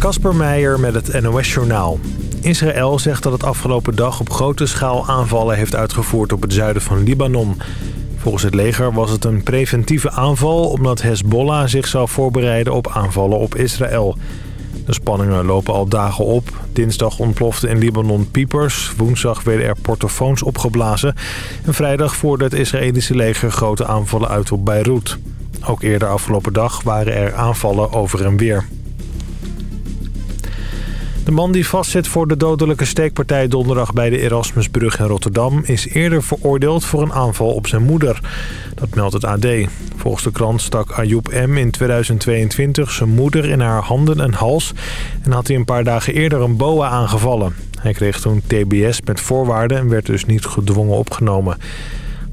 Kasper Meijer met het NOS-journaal. Israël zegt dat het afgelopen dag op grote schaal aanvallen heeft uitgevoerd op het zuiden van Libanon. Volgens het leger was het een preventieve aanval omdat Hezbollah zich zou voorbereiden op aanvallen op Israël. De spanningen lopen al dagen op. Dinsdag ontplofte in Libanon piepers. Woensdag werden er portofoons opgeblazen. En vrijdag voerde het Israëlische leger grote aanvallen uit op Beirut. Ook eerder afgelopen dag waren er aanvallen over en weer. De man die vastzit voor de dodelijke steekpartij donderdag bij de Erasmusbrug in Rotterdam... is eerder veroordeeld voor een aanval op zijn moeder. Dat meldt het AD. Volgens de krant stak Ayoub M. in 2022 zijn moeder in haar handen en hals... en had hij een paar dagen eerder een boa aangevallen. Hij kreeg toen TBS met voorwaarden en werd dus niet gedwongen opgenomen.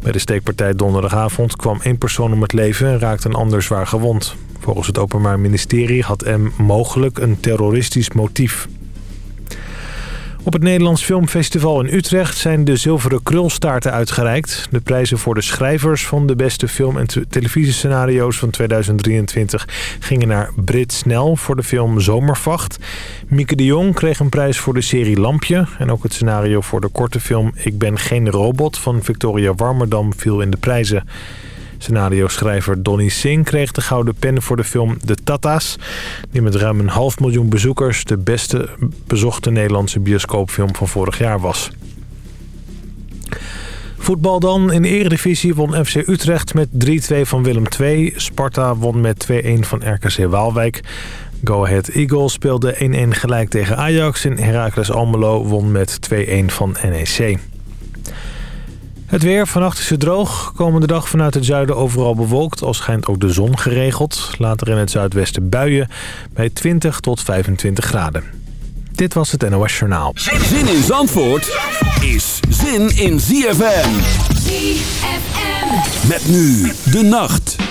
Bij de steekpartij donderdagavond kwam één persoon om het leven en raakte een ander zwaar gewond. Volgens het Openbaar Ministerie had M mogelijk een terroristisch motief. Op het Nederlands Filmfestival in Utrecht zijn de zilveren krulstaarten uitgereikt. De prijzen voor de schrijvers van de beste film- en televisiescenario's van 2023 gingen naar Brit Snel voor de film Zomervacht. Mieke de Jong kreeg een prijs voor de serie Lampje. En ook het scenario voor de korte film Ik ben geen robot van Victoria Warmerdam viel in de prijzen. Scenario-schrijver Donny Singh kreeg de gouden pen voor de film De Tata's... die met ruim een half miljoen bezoekers de beste bezochte Nederlandse bioscoopfilm van vorig jaar was. Voetbal dan. In de Eredivisie won FC Utrecht met 3-2 van Willem II. Sparta won met 2-1 van RKC Waalwijk. Go Ahead Eagles speelde 1-1 gelijk tegen Ajax. En Heracles Almelo won met 2-1 van NEC. Het weer, vannacht is het droog. Komende dag vanuit het zuiden overal bewolkt. Al schijnt ook de zon geregeld. Later in het zuidwesten buien bij 20 tot 25 graden. Dit was het NOS Journaal. Zin in Zandvoort is zin in ZFM. ZFM. Met nu de nacht.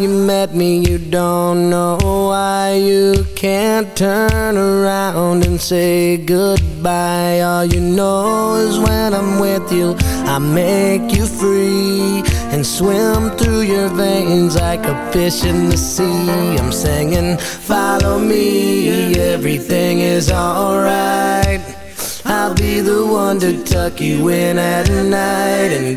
You met me, you don't know why you can't turn around and say goodbye. All you know is when I'm with you, I make you free and swim through your veins like a fish in the sea. I'm singing, follow me, everything is alright. I'll be the one to tuck you in at night And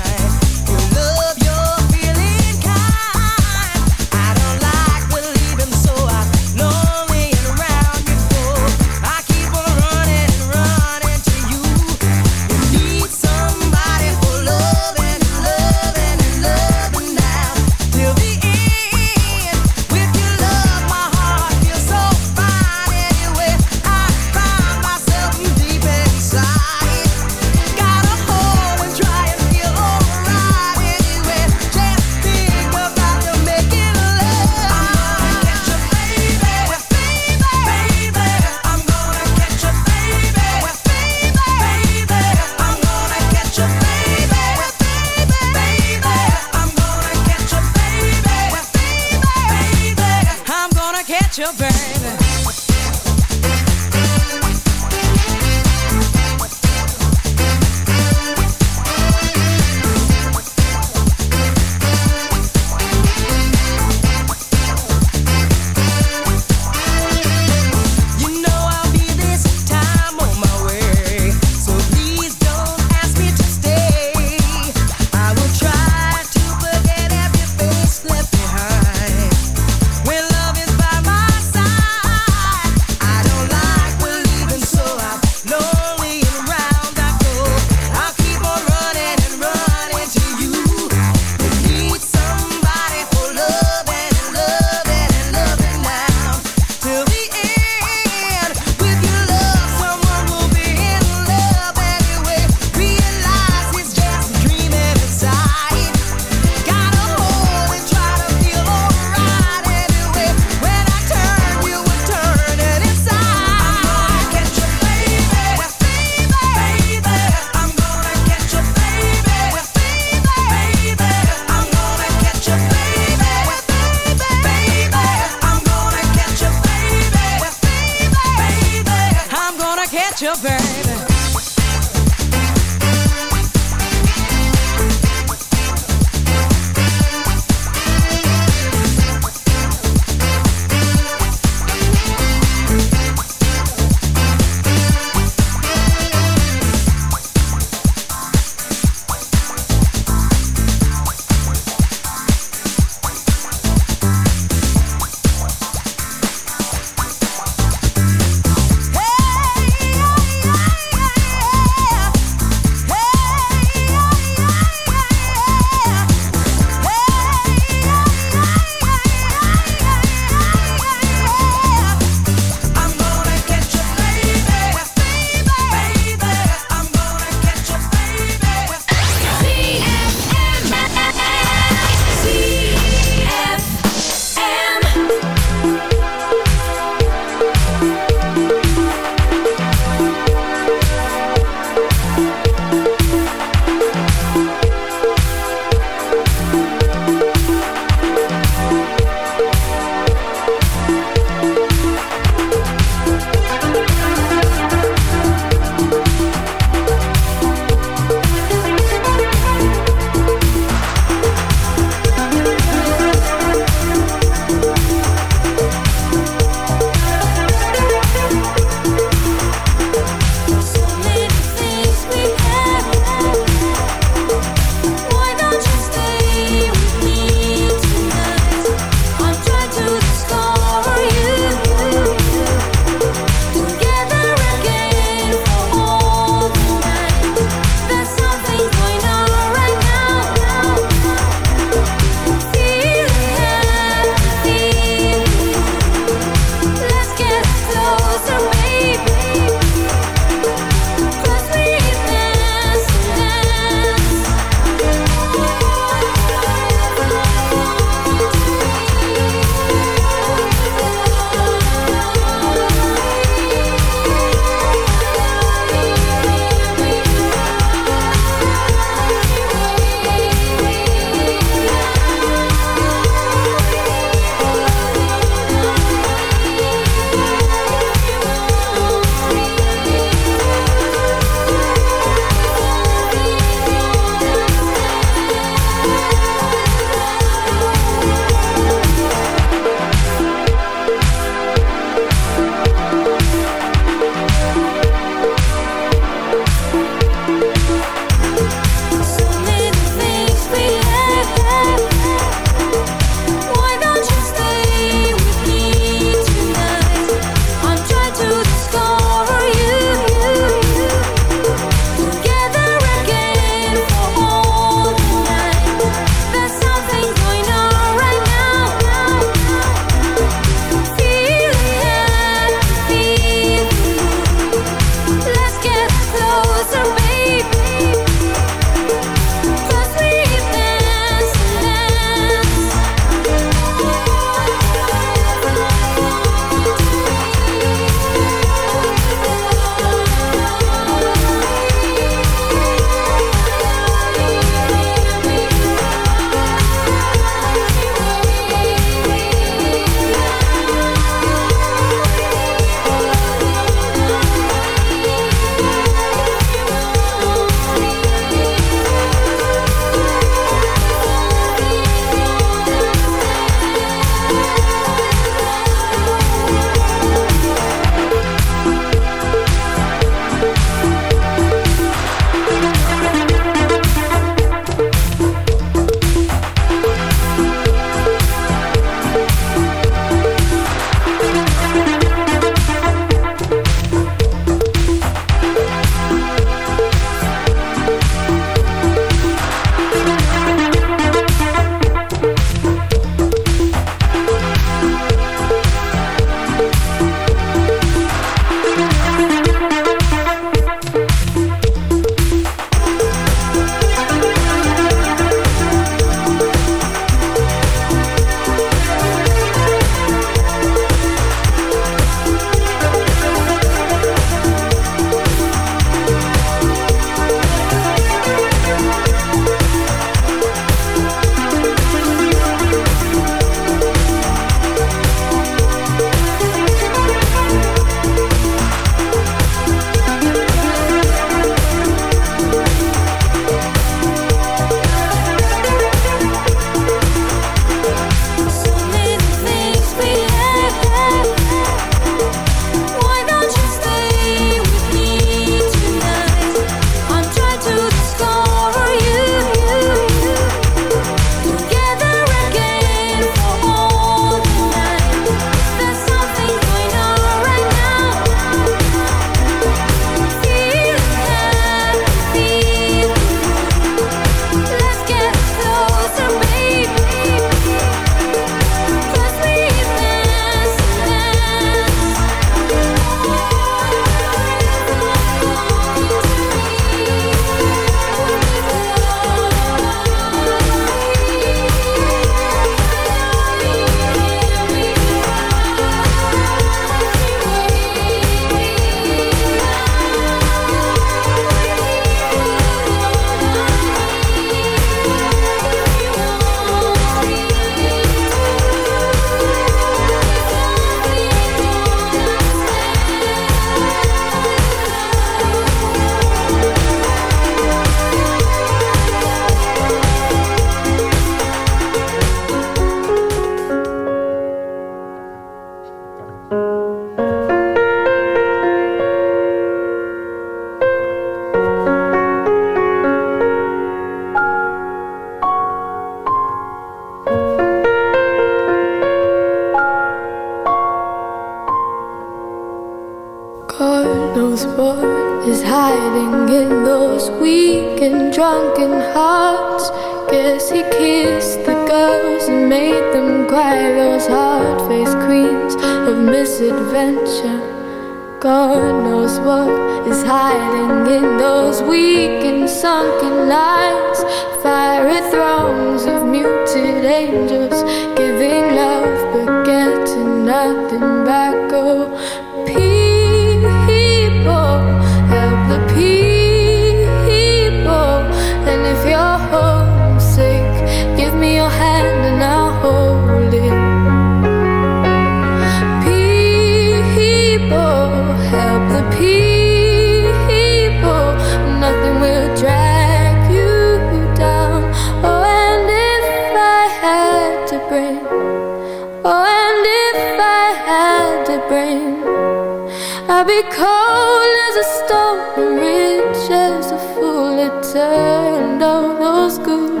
cold as a stone rich as a fool it turned all those good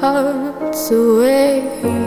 hearts away.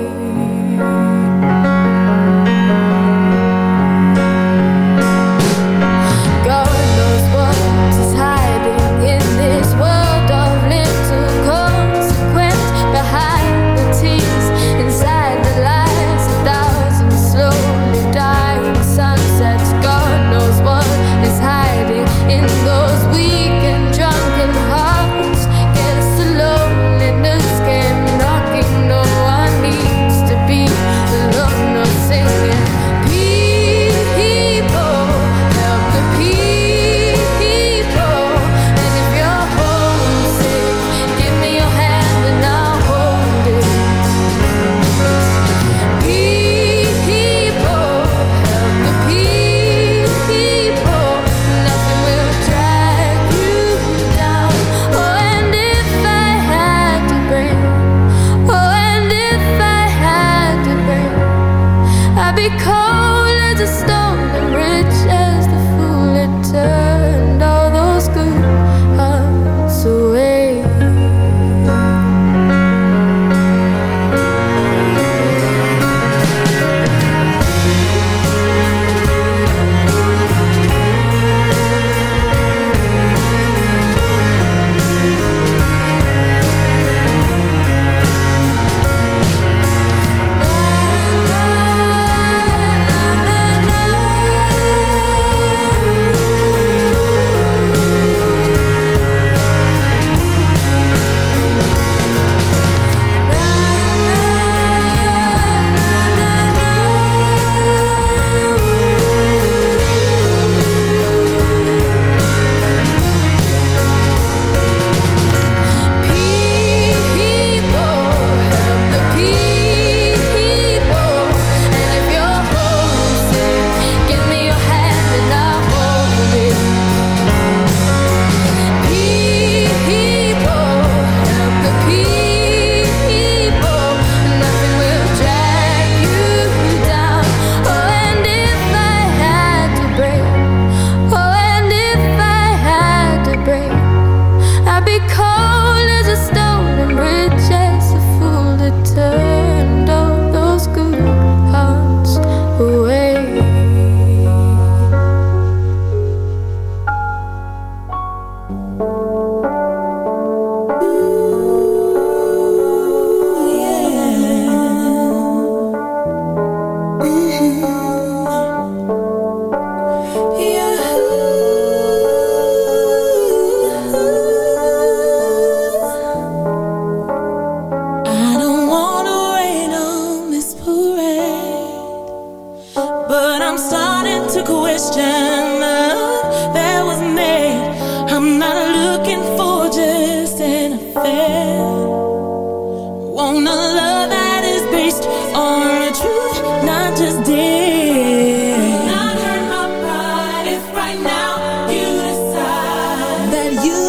you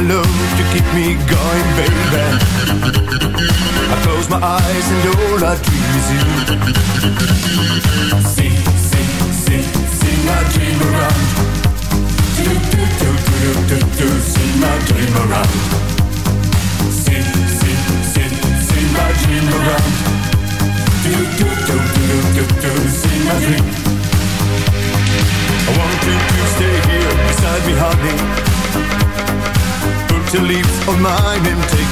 a love to keep me going, baby. I close my eyes and all I dream is you.